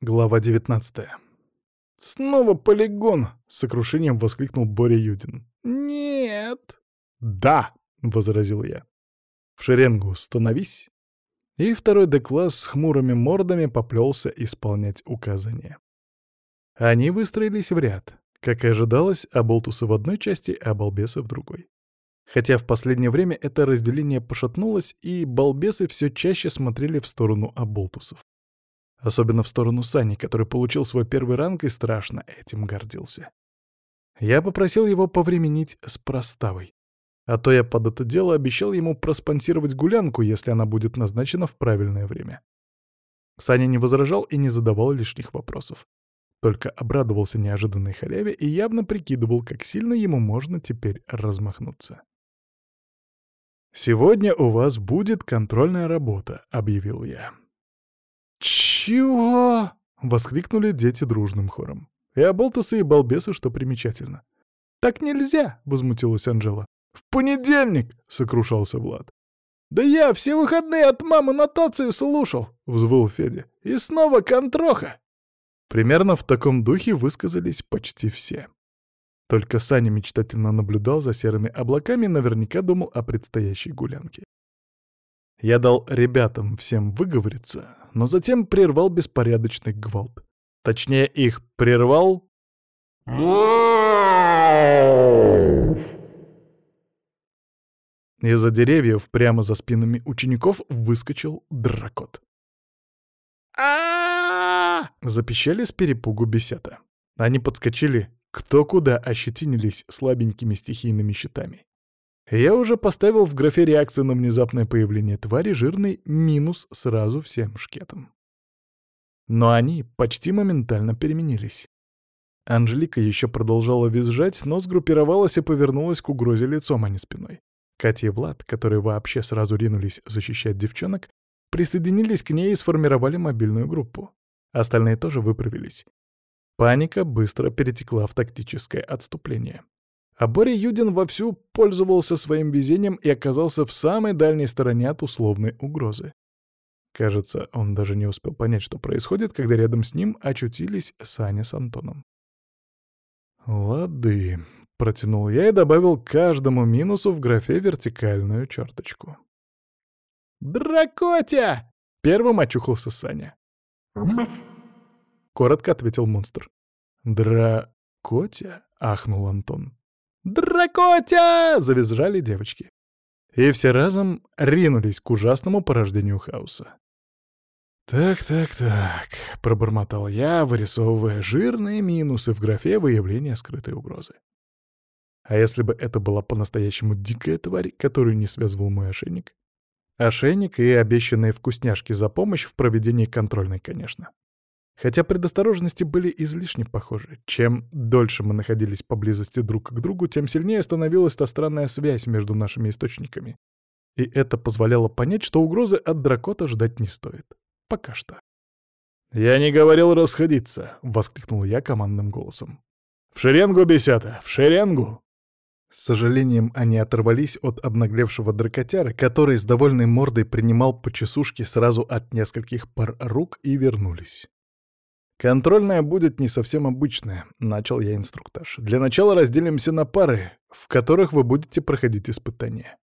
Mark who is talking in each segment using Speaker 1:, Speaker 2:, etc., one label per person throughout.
Speaker 1: Глава 19 «Снова полигон!» — с сокрушением воскликнул Боря Юдин. «Нет!» «Да!» — возразил я. «В шеренгу становись!» И второй Д-класс с хмурыми мордами поплелся исполнять указания. Они выстроились в ряд. Как и ожидалось, оболтусы в одной части, а балбесы в другой. Хотя в последнее время это разделение пошатнулось, и балбесы все чаще смотрели в сторону оболтусов. Особенно в сторону Сани, который получил свой первый ранг и страшно этим гордился. Я попросил его повременить с проставой. А то я под это дело обещал ему проспонсировать гулянку, если она будет назначена в правильное время. Саня не возражал и не задавал лишних вопросов. Только обрадовался неожиданной халяве и явно прикидывал, как сильно ему можно теперь размахнуться. «Сегодня у вас будет контрольная работа», — объявил я. «Чего?» — воскликнули дети дружным хором. И оболтусы, и балбесы, что примечательно. «Так нельзя!» — возмутилась Анжела. «В понедельник!» — сокрушался Влад. «Да я все выходные от мамы нотации слушал!» — взвыл Федя. «И снова контроха!» Примерно в таком духе высказались почти все. Только Саня мечтательно наблюдал за серыми облаками и наверняка думал о предстоящей гулянке. Я дал ребятам всем выговориться, но затем прервал беспорядочный гвалт. Точнее, их прервал... Из-за деревьев прямо за спинами учеников выскочил дракот. а Запищали с перепугу бесята. Они подскочили кто куда ощетинились слабенькими стихийными щитами. Я уже поставил в графе реакции на внезапное появление твари жирный минус сразу всем шкетам. Но они почти моментально переменились. Анжелика еще продолжала визжать, но сгруппировалась и повернулась к угрозе лицом, а не спиной. Катя и Влад, которые вообще сразу ринулись защищать девчонок, присоединились к ней и сформировали мобильную группу. Остальные тоже выправились. Паника быстро перетекла в тактическое отступление. А Боря Юдин вовсю пользовался своим везением и оказался в самой дальней стороне от условной угрозы. Кажется, он даже не успел понять, что происходит, когда рядом с ним очутились Саня с Антоном. «Лады», — протянул я и добавил каждому минусу в графе вертикальную черточку. «Дракотя!» — первым очухался Саня. Коротко ответил монстр. «Дракотя?» — ахнул Антон. «Дракотя!» — завизжали девочки. И все разом ринулись к ужасному порождению хаоса. «Так, так, так», — пробормотал я, вырисовывая жирные минусы в графе выявления скрытой угрозы. А если бы это была по-настоящему дикая тварь, которую не связывал мой ошейник? Ошейник и обещанные вкусняшки за помощь в проведении контрольной, конечно. Хотя предосторожности были излишне похожи. Чем дольше мы находились поблизости друг к другу, тем сильнее становилась та странная связь между нашими источниками. И это позволяло понять, что угрозы от дракота ждать не стоит. Пока что. «Я не говорил расходиться!» — воскликнул я командным голосом. «В шеренгу, бесята! В шеренгу!» С сожалением они оторвались от обнаглевшего дракотяра, который с довольной мордой принимал по чесушке сразу от нескольких пар рук и вернулись. «Контрольная будет не совсем обычная», — начал я инструктаж. «Для начала разделимся на пары, в которых вы будете проходить испытания».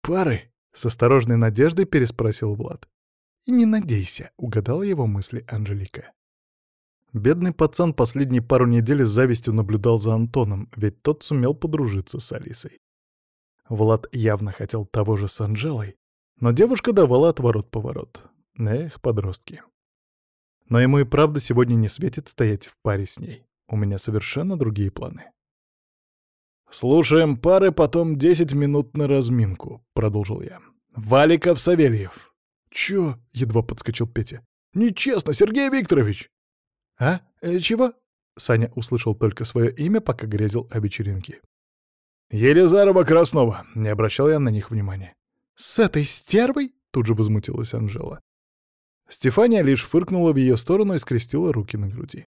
Speaker 1: «Пары?» — с осторожной надеждой переспросил Влад. «И не надейся», — угадала его мысли Анжелика. Бедный пацан последние пару недель с завистью наблюдал за Антоном, ведь тот сумел подружиться с Алисой. Влад явно хотел того же с Анжелой, но девушка давала отворот-поворот. Эх, подростки. Но ему и правда сегодня не светит стоять в паре с ней. У меня совершенно другие планы. «Слушаем пары, потом десять минут на разминку», — продолжил я. «Валиков Савельев». «Чё?» — едва подскочил Петя. «Нечестно, Сергей Викторович!» «А? Э, чего?» Саня услышал только свое имя, пока грезил о вечеринке. «Елизарова Краснова», — не обращал я на них внимания. «С этой стервой?» — тут же возмутилась Анжела. Стефания лишь фыркнула в ее сторону и скрестила руки на груди.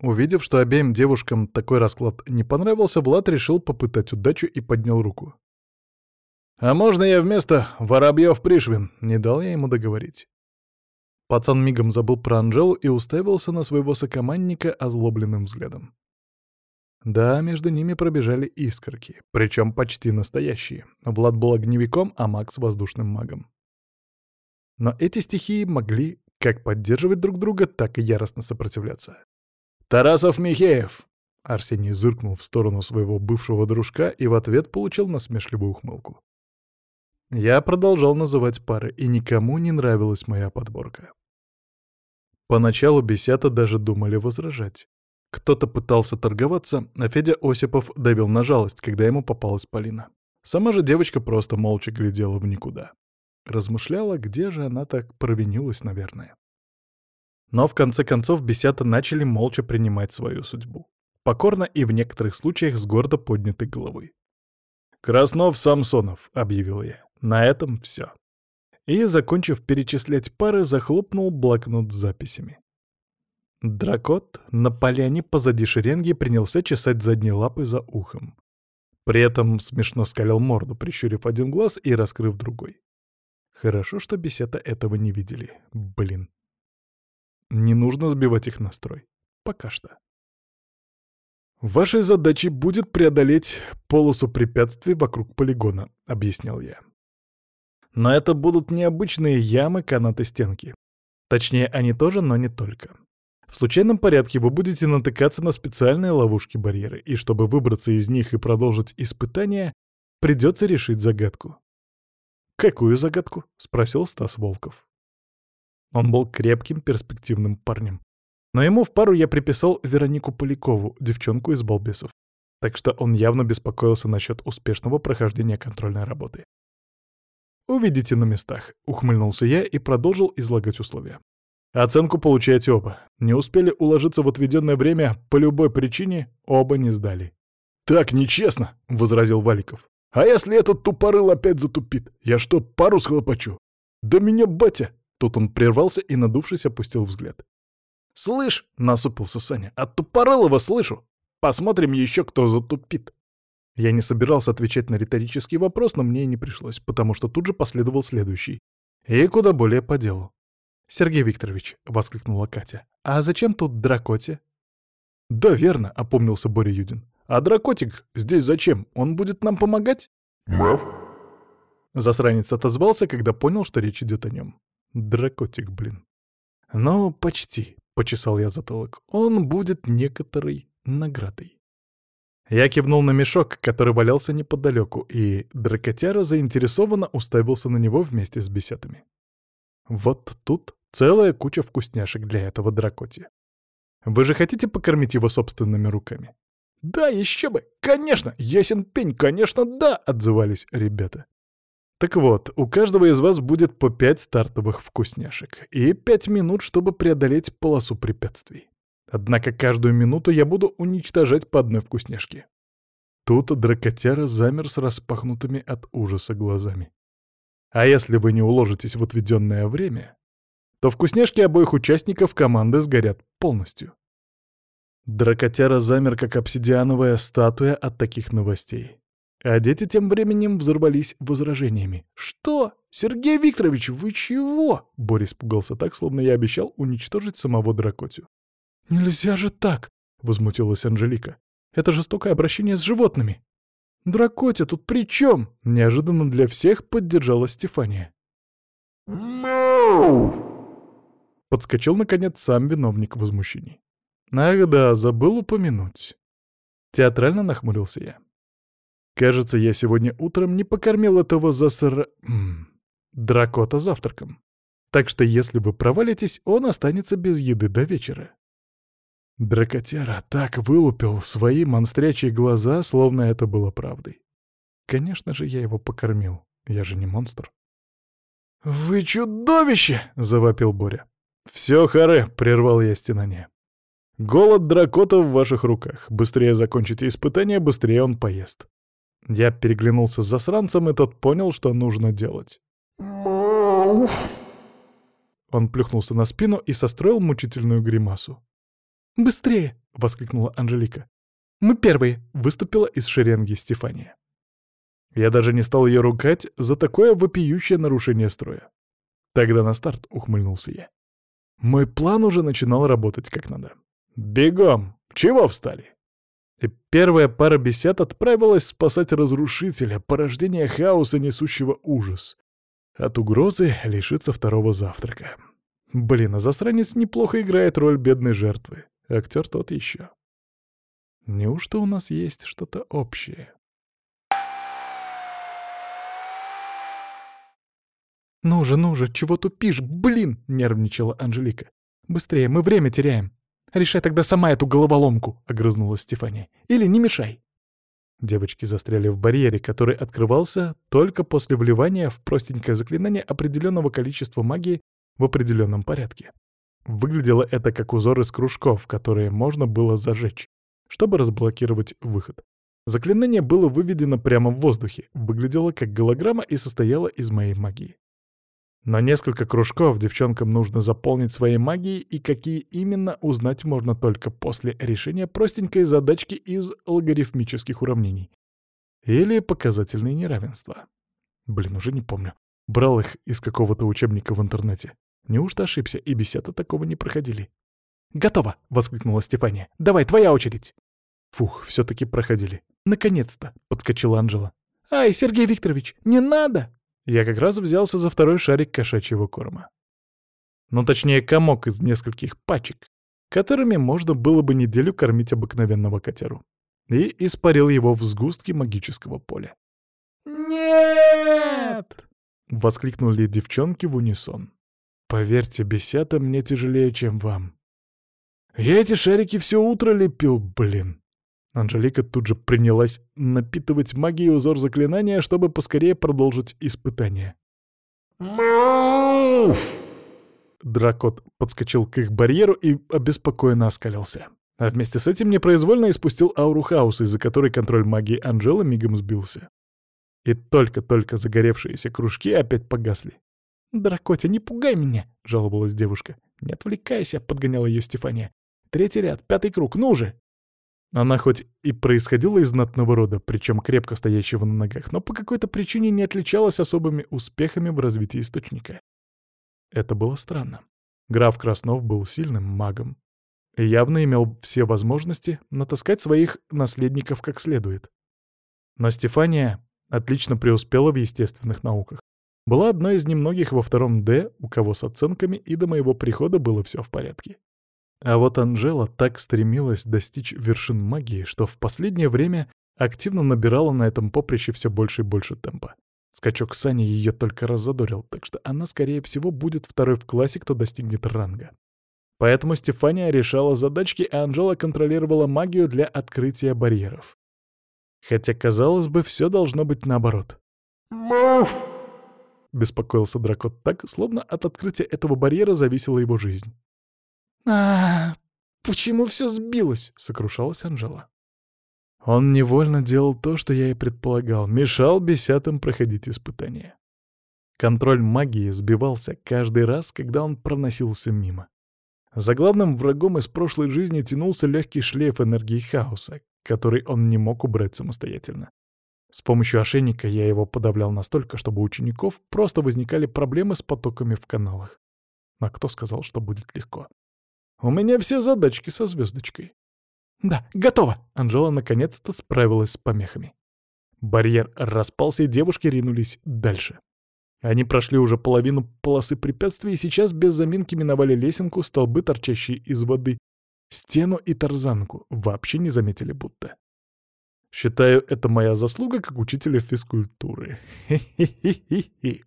Speaker 1: Увидев, что обеим девушкам такой расклад не понравился, Влад решил попытать удачу и поднял руку. «А можно я вместо Воробьев-Пришвин?» — не дал я ему договорить. Пацан мигом забыл про Анжелу и уставился на своего сокомандника озлобленным взглядом. Да, между ними пробежали искорки, причем почти настоящие. Влад был огневиком, а Макс — воздушным магом. Но эти стихии могли как поддерживать друг друга, так и яростно сопротивляться. «Тарасов Михеев!» Арсений зыркнул в сторону своего бывшего дружка и в ответ получил насмешливую ухмылку. Я продолжал называть пары, и никому не нравилась моя подборка. Поначалу бесята даже думали возражать. Кто-то пытался торговаться, а Федя Осипов давил на жалость, когда ему попалась Полина. Сама же девочка просто молча глядела в никуда. Размышляла, где же она так провинилась, наверное. Но в конце концов бесята начали молча принимать свою судьбу. Покорно и в некоторых случаях с гордо поднятой головой. «Краснов Самсонов», — объявил я. На этом все. И, закончив перечислять пары, захлопнул блокнот с записями. Дракот на поляне позади шеренги принялся чесать задние лапы за ухом. При этом смешно скалил морду, прищурив один глаз и раскрыв другой. Хорошо, что бесета этого не видели. Блин. Не нужно сбивать их настрой. Пока что. «Вашей задачей будет преодолеть полосу препятствий вокруг полигона», — объяснял я. «Но это будут необычные ямы, канаты, стенки. Точнее, они тоже, но не только. В случайном порядке вы будете натыкаться на специальные ловушки-барьеры, и чтобы выбраться из них и продолжить испытание, придется решить загадку. «Какую загадку?» — спросил Стас Волков. Он был крепким, перспективным парнем. Но ему в пару я приписал Веронику Полякову, девчонку из балбесов. Так что он явно беспокоился насчет успешного прохождения контрольной работы. «Увидите на местах», — ухмыльнулся я и продолжил излагать условия. Оценку получаете оба. Не успели уложиться в отведенное время, по любой причине оба не сдали. «Так нечестно!» — возразил Валиков. «А если этот тупорыл опять затупит? Я что, пару схлопочу? Да меня батя!» Тут он прервался и, надувшись, опустил взгляд. «Слышь!» — насупился Саня. «От тупорылого слышу! Посмотрим еще, кто затупит!» Я не собирался отвечать на риторический вопрос, но мне и не пришлось, потому что тут же последовал следующий. И куда более по делу. «Сергей Викторович», — воскликнула Катя, — «а зачем тут дракоте?» «Да, верно», — опомнился Боря Юдин. «А дракотик здесь зачем? Он будет нам помогать?» «Мэв?» Засранец отозвался, когда понял, что речь идет о нем. «Дракотик, блин». «Ну, почти», — почесал я затылок. «Он будет некоторой наградой». Я кивнул на мешок, который валялся неподалеку, и дракотяра заинтересованно уставился на него вместе с беседами. Вот тут Целая куча вкусняшек для этого дракоти. Вы же хотите покормить его собственными руками? «Да, еще бы! Конечно! Ясен пень, конечно, да!» — отзывались ребята. Так вот, у каждого из вас будет по пять стартовых вкусняшек и пять минут, чтобы преодолеть полосу препятствий. Однако каждую минуту я буду уничтожать по одной вкусняшке. Тут дракотяра замер с распахнутыми от ужаса глазами. А если вы не уложитесь в отведенное время, то вкусняшки обоих участников команды сгорят полностью. Дракотяра замер, как обсидиановая статуя от таких новостей. А дети тем временем взорвались возражениями. «Что? Сергей Викторович, вы чего?» Борис пугался так, словно я обещал уничтожить самого Дракотю. «Нельзя же так!» — возмутилась Анжелика. «Это жестокое обращение с животными!» «Дракотя тут при чем?» — неожиданно для всех поддержала Стефания. «Мяу!» Подскочил, наконец, сам виновник возмущений. Ах да, забыл упомянуть. Театрально нахмурился я. Кажется, я сегодня утром не покормил этого засра... дракота завтраком. Так что если вы провалитесь, он останется без еды до вечера. Дракотяра так вылупил свои монстрячьи глаза, словно это было правдой. Конечно же, я его покормил. Я же не монстр. «Вы чудовище!» — завопил Боря. «Все, Харе!» — прервал я стенание. «Голод дракота в ваших руках. Быстрее закончите испытание, быстрее он поест». Я переглянулся с засранцем, и тот понял, что нужно делать. Он плюхнулся на спину и состроил мучительную гримасу. «Быстрее!» — воскликнула Анжелика. «Мы первые!» — выступила из шеренги Стефания. Я даже не стал ее ругать за такое вопиющее нарушение строя. «Тогда на старт!» — ухмыльнулся я. Мой план уже начинал работать как надо. «Бегом! Чего встали?» И первая пара бесед отправилась спасать разрушителя, порождение хаоса, несущего ужас. От угрозы лишиться второго завтрака. Блин, а засранец неплохо играет роль бедной жертвы. Актер тот еще. Неужто у нас есть что-то общее? «Ну же, ну же, чего тупишь, блин!» — нервничала Анжелика. «Быстрее, мы время теряем!» «Решай тогда сама эту головоломку», — огрызнулась Стефания. «Или не мешай». Девочки застряли в барьере, который открывался только после вливания в простенькое заклинание определенного количества магии в определенном порядке. Выглядело это как узор из кружков, которые можно было зажечь, чтобы разблокировать выход. Заклинание было выведено прямо в воздухе, выглядело как голограмма и состояло из моей магии. Но несколько кружков девчонкам нужно заполнить своей магией, и какие именно узнать можно только после решения простенькой задачки из логарифмических уравнений. Или показательные неравенства. Блин, уже не помню. Брал их из какого-то учебника в интернете. Неужто ошибся, и беседы такого не проходили? «Готово!» — воскликнула Стефания. «Давай, твоя очередь!» Фух, все таки проходили. «Наконец-то!» — подскочила Анжела. «Ай, Сергей Викторович, не надо!» Я как раз взялся за второй шарик кошачьего корма. Ну, точнее, комок из нескольких пачек, которыми можно было бы неделю кормить обыкновенного котяру. И испарил его в сгустке магического поля. «Нет!» — воскликнули девчонки в унисон. «Поверьте, бесята мне тяжелее, чем вам. Я эти шарики все утро лепил, блин. Анжелика тут же принялась напитывать магией узор заклинания, чтобы поскорее продолжить испытание. «Мауф!» Дракот подскочил к их барьеру и обеспокоенно оскалился. А вместе с этим непроизвольно испустил ауру хаоса, из-за которой контроль магии Анжелы мигом сбился. И только-только загоревшиеся кружки опять погасли. «Дракотя, не пугай меня!» — жаловалась девушка. «Не отвлекайся!» — подгоняла ее Стефания. «Третий ряд, пятый круг, ну же!» Она хоть и происходила из знатного рода, причем крепко стоящего на ногах, но по какой-то причине не отличалась особыми успехами в развитии источника. Это было странно. Граф Краснов был сильным магом и явно имел все возможности натаскать своих наследников как следует. Но Стефания отлично преуспела в естественных науках. Была одной из немногих во втором «Д», у кого с оценками, и до моего прихода было все в порядке. А вот Анжела так стремилась достичь вершин магии, что в последнее время активно набирала на этом поприще все больше и больше темпа. Скачок Сани ее только раззадорил, так что она, скорее всего, будет второй в классе, кто достигнет ранга. Поэтому Стефания решала задачки, а Анжела контролировала магию для открытия барьеров. Хотя, казалось бы, все должно быть наоборот. «Муф!» — беспокоился Дракот так, словно от открытия этого барьера зависела его жизнь а, почему все сбилось?» — сокрушалась Анжела. Он невольно делал то, что я и предполагал, мешал бесятам проходить испытания. Контроль магии сбивался каждый раз, когда он проносился мимо. За главным врагом из прошлой жизни тянулся легкий шлейф энергии хаоса, который он не мог убрать самостоятельно. С помощью ошейника я его подавлял настолько, чтобы у учеников просто возникали проблемы с потоками в каналах. А кто сказал, что будет легко? У меня все задачки со звездочкой. «Да, готово!» — Анжела наконец-то справилась с помехами. Барьер распался, и девушки ринулись дальше. Они прошли уже половину полосы препятствий и сейчас без заминки миновали лесенку, столбы, торчащие из воды, стену и тарзанку. Вообще не заметили будто. Считаю, это моя заслуга как учителя физкультуры. Хи-хи-хи-хи.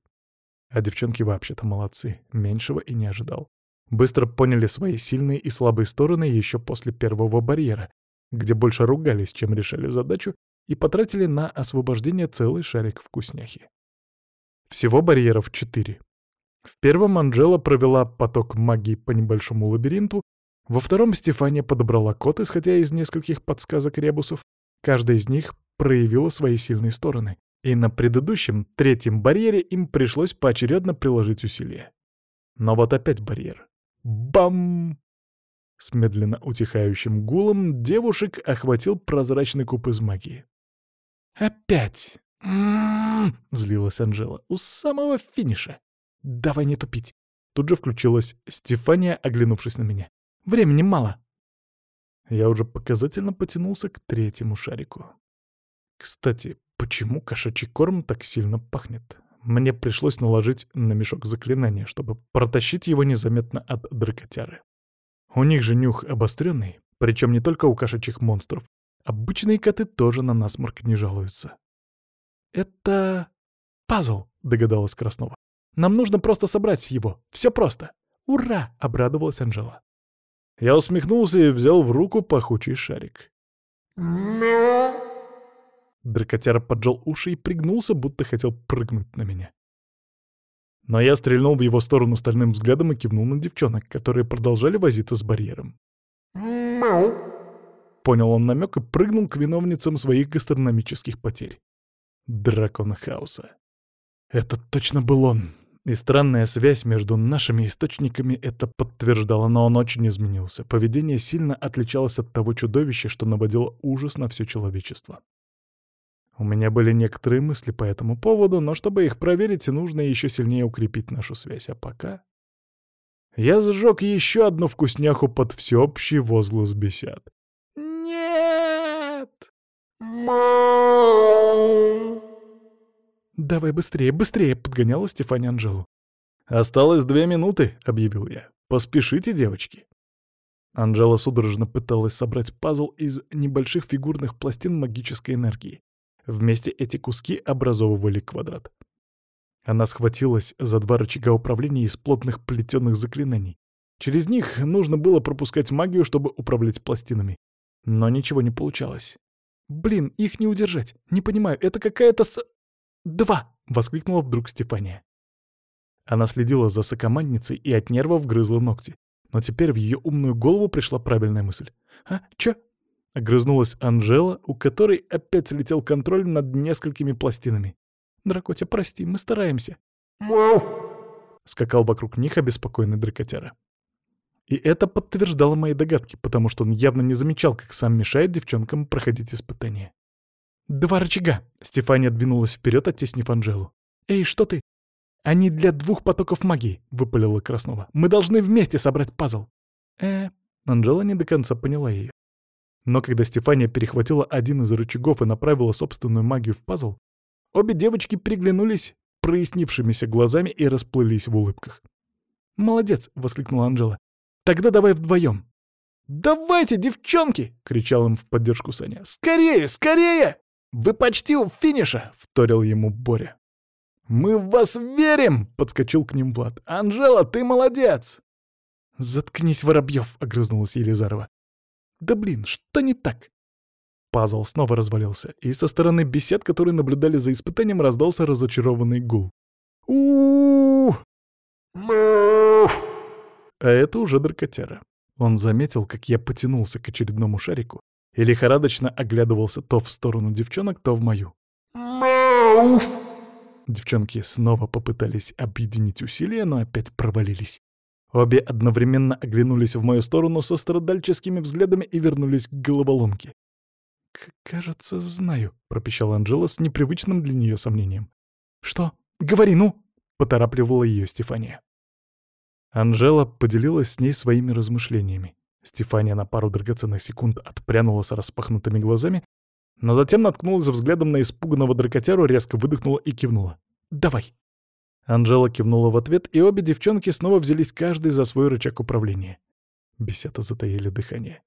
Speaker 1: А девчонки вообще-то молодцы. Меньшего и не ожидал быстро поняли свои сильные и слабые стороны еще после первого барьера, где больше ругались, чем решали задачу, и потратили на освобождение целый шарик вкусняхи. Всего барьеров четыре. В первом Анжела провела поток магии по небольшому лабиринту, во втором Стефания подобрала код, исходя из нескольких подсказок ребусов. Каждая из них проявила свои сильные стороны, и на предыдущем, третьем барьере им пришлось поочередно приложить усилия. Но вот опять барьер. Бам! С медленно утихающим гулом девушек охватил прозрачный куб из магии. «Опять!» «М-м-м!» — злилась Анжела. «У самого финиша! Давай не тупить! Тут же включилась Стефания, оглянувшись на меня. «Времени мало!» Я уже показательно потянулся к третьему шарику. Кстати, почему кошачий корм так сильно пахнет? Мне пришлось наложить на мешок заклинание, чтобы протащить его незаметно от дракотяры. У них же нюх обостренный, причем не только у кошачьих монстров. Обычные коты тоже на насморк не жалуются. «Это... пазл», — догадалась Краснова. «Нам нужно просто собрать его. Все просто. Ура!» — обрадовалась Анжела. Я усмехнулся и взял в руку пахучий шарик. Дракотяра поджал уши и пригнулся, будто хотел прыгнуть на меня. Но я стрельнул в его сторону стальным взглядом и кивнул на девчонок, которые продолжали возиться с барьером. «Мяу!» Понял он намек и прыгнул к виновницам своих гастрономических потерь. Дракон хаоса. Это точно был он. И странная связь между нашими источниками это подтверждала, но он очень изменился. Поведение сильно отличалось от того чудовища, что наводило ужас на все человечество. У меня были некоторые мысли по этому поводу, но чтобы их проверить, нужно еще сильнее укрепить нашу связь. А пока... Я сжег еще одну вкусняху под всеобщий возглас бесед. «Нет!» «Давай быстрее, быстрее!» — подгоняла Стефания Анжелу. «Осталось две минуты», — объявил я. «Поспешите, девочки». Анжела судорожно пыталась собрать пазл из небольших фигурных пластин магической энергии. Вместе эти куски образовывали квадрат. Она схватилась за два рычага управления из плотных плетеных заклинаний. Через них нужно было пропускать магию, чтобы управлять пластинами. Но ничего не получалось. «Блин, их не удержать. Не понимаю, это какая-то с...» «Два!» — воскликнула вдруг Степания. Она следила за сокомандницей и от нервов грызла ногти. Но теперь в ее умную голову пришла правильная мысль. «А, чё?» — огрызнулась Анжела, у которой опять слетел контроль над несколькими пластинами. «Дракотя, прости, мы стараемся». «Мяу!» — скакал вокруг них обеспокоенный дракотяра. И это подтверждало мои догадки, потому что он явно не замечал, как сам мешает девчонкам проходить испытания. «Два рычага!» — Стефания двинулась вперед, оттеснив Анжелу. «Эй, что ты?» «Они для двух потоков магии», — выпалила Краснова. «Мы должны вместе собрать пазл». «Э...» Анжела не до конца поняла ее. Но когда Стефания перехватила один из рычагов и направила собственную магию в пазл, обе девочки приглянулись прояснившимися глазами и расплылись в улыбках. «Молодец!» — воскликнула Анжела. Тогда давай вдвоем. «Давайте, девчонки!» — кричал им в поддержку Саня. «Скорее, скорее! Вы почти у финиша!» — вторил ему Боря. «Мы в вас верим!» — подскочил к ним Влад. «Анжела, ты молодец!» «Заткнись, Воробьев!» — огрызнулась Елизарова. «Да блин, что не так?» Пазл снова развалился, и со стороны бесед, которые наблюдали за испытанием, раздался разочарованный гул. у а это уже дракотяра. Он заметил, как я потянулся к очередному шарику и лихорадочно оглядывался то в сторону девчонок, то в мою. Девчонки снова попытались объединить усилия, но опять провалились. Обе одновременно оглянулись в мою сторону со страдальческими взглядами и вернулись к головоломке. «Кажется, знаю», — пропищала Анжела с непривычным для нее сомнением. «Что? Говори, ну!» — поторапливала ее Стефания. Анжела поделилась с ней своими размышлениями. Стефания на пару драгоценных секунд отпрянула с распахнутыми глазами, но затем наткнулась взглядом на испуганного дракотяру, резко выдохнула и кивнула. «Давай!» Анжела кивнула в ответ, и обе девчонки снова взялись каждый за свой рычаг управления. Бесята затаили дыхание.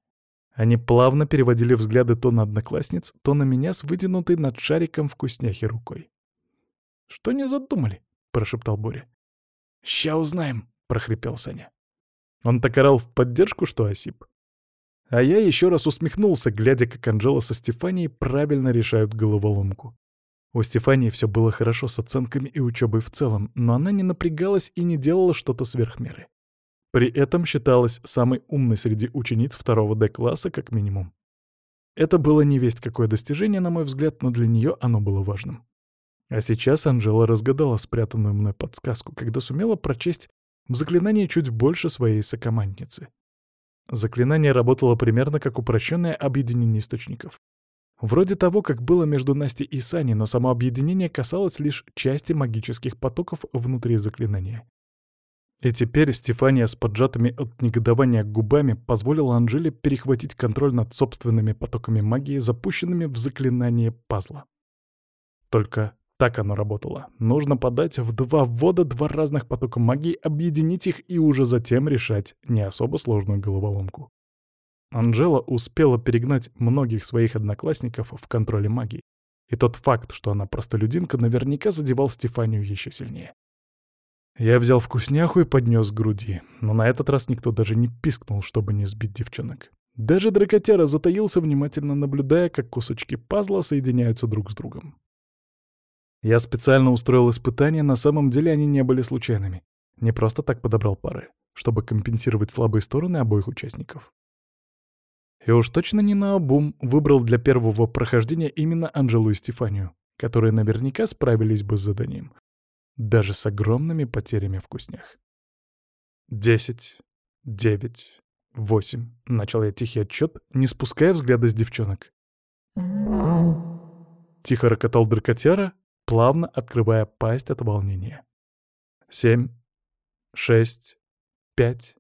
Speaker 1: Они плавно переводили взгляды то на одноклассниц, то на меня с вытянутой над шариком вкусняхи рукой. «Что не задумали?» — прошептал Боря. «Ща узнаем», — прохрипел Саня. Он так орал в поддержку, что осип. А я еще раз усмехнулся, глядя, как Анжела со Стефанией правильно решают головоломку. У Стефании все было хорошо с оценками и учебой в целом, но она не напрягалась и не делала что-то сверх меры. При этом считалась самой умной среди учениц второго Д-класса как минимум. Это было не весть какое достижение, на мой взгляд, но для нее оно было важным. А сейчас Анжела разгадала спрятанную мной подсказку, когда сумела прочесть в заклинании чуть больше своей сокомандницы. Заклинание работало примерно как упрощенное объединение источников. Вроде того, как было между Настей и Саней, но само объединение касалось лишь части магических потоков внутри заклинания. И теперь Стефания с поджатыми от негодования губами позволила Анжеле перехватить контроль над собственными потоками магии, запущенными в заклинание пазла. Только так оно работало. Нужно подать в два ввода два разных потока магии, объединить их и уже затем решать не особо сложную головоломку. Анжела успела перегнать многих своих одноклассников в контроле магии. И тот факт, что она простолюдинка, наверняка задевал Стефанию еще сильнее. Я взял вкусняху и поднес к груди, но на этот раз никто даже не пискнул, чтобы не сбить девчонок. Даже дракотяра затаился, внимательно наблюдая, как кусочки пазла соединяются друг с другом. Я специально устроил испытания, на самом деле они не были случайными. Не просто так подобрал пары, чтобы компенсировать слабые стороны обоих участников. И уж точно не наобум выбрал для первого прохождения именно Анжелу и Стефанию, которые наверняка справились бы с заданием, даже с огромными потерями в куснях. «Десять, девять, восемь», — начал я тихий отчет, не спуская взгляда с девчонок. Тихо рокотал дракотяра, плавно открывая пасть от волнения. «Семь, шесть, пять...»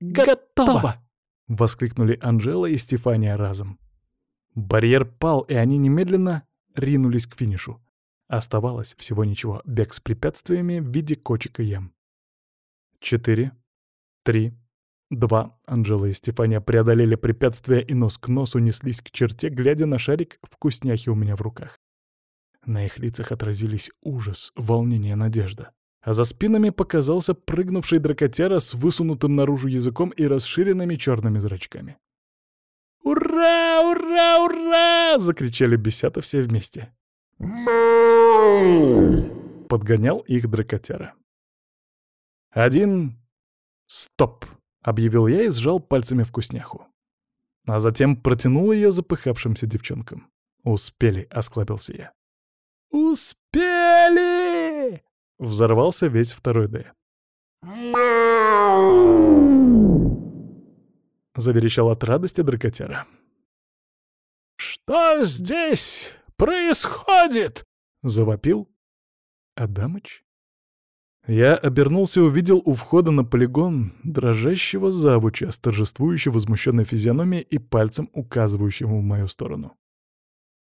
Speaker 2: «Готово!»
Speaker 1: — воскликнули Анжела и Стефания разом. Барьер пал, и они немедленно ринулись к финишу. Оставалось всего ничего, бег с препятствиями в виде кочек и ям. Четыре, три, два. Анжела и Стефания преодолели препятствия и нос к носу неслись к черте, глядя на шарик вкусняхи у меня в руках. На их лицах отразились ужас, волнение, надежда. А за спинами показался прыгнувший дракотяра с высунутым наружу языком и расширенными черными зрачками. «Ура! Ура! Ура!» — закричали бесята все вместе. Подгонял их дракотяра. «Один... Стоп!» — объявил я и сжал пальцами вкусняху. А затем протянул ее запыхавшимся девчонкам. «Успели!» — осклабился я. «Успели!» — взорвался весь второй Д. Заверещал от радости дракотяра. «Что здесь?» происходит?» — завопил Адамыч. Я обернулся и увидел у входа на полигон дрожащего завуча с торжествующей возмущенной физиономией и пальцем, указывающим в мою сторону.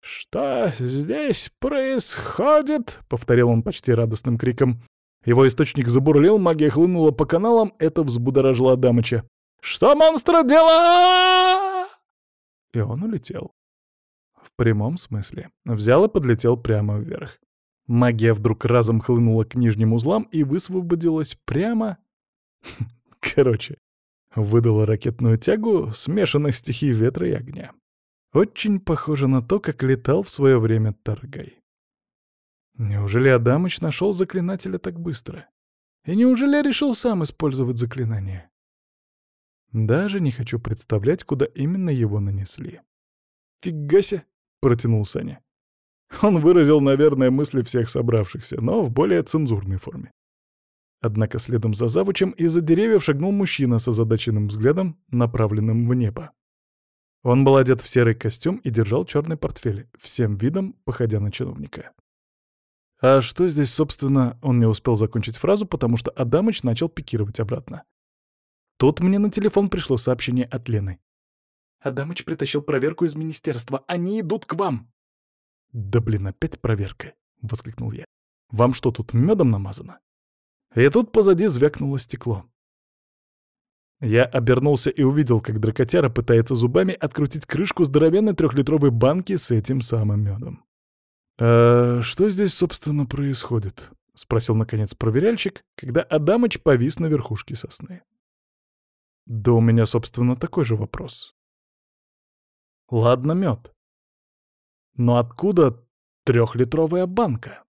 Speaker 1: «Что здесь происходит?» — повторил он почти радостным криком. Его источник забурлил, магия хлынула по каналам, это взбудоражило Адамыча. «Что монстра дела?» И он улетел прямом смысле. Взял и подлетел прямо вверх. Магия вдруг разом хлынула к нижним узлам и высвободилась прямо... Короче, выдала ракетную тягу смешанных стихий ветра и огня. Очень похоже на то, как летал в свое время Таргай. Неужели Адамыч нашел заклинателя так быстро? И неужели решил сам использовать заклинание? Даже не хочу представлять, куда именно его нанесли. Фига — протянул Саня. Он выразил, наверное, мысли всех собравшихся, но в более цензурной форме. Однако следом за завучем из-за деревьев шагнул мужчина с озадаченным взглядом, направленным в небо. Он был одет в серый костюм и держал черный портфель, всем видом походя на чиновника. А что здесь, собственно, он не успел закончить фразу, потому что Адамыч начал пикировать обратно. Тут мне на телефон пришло сообщение от Лены. Адамыч притащил проверку из министерства. Они идут к вам!» «Да блин, опять проверка!» — воскликнул я. «Вам что, тут медом намазано?» И тут позади звякнуло стекло. Я обернулся и увидел, как дракотяра пытается зубами открутить крышку здоровенной трехлитровой банки с этим самым медом. «А что здесь, собственно, происходит?» — спросил, наконец, проверяльщик, когда Адамыч повис на верхушке сосны. «Да у меня, собственно, такой же вопрос. Ладно, мед. Но откуда трехлитровая банка?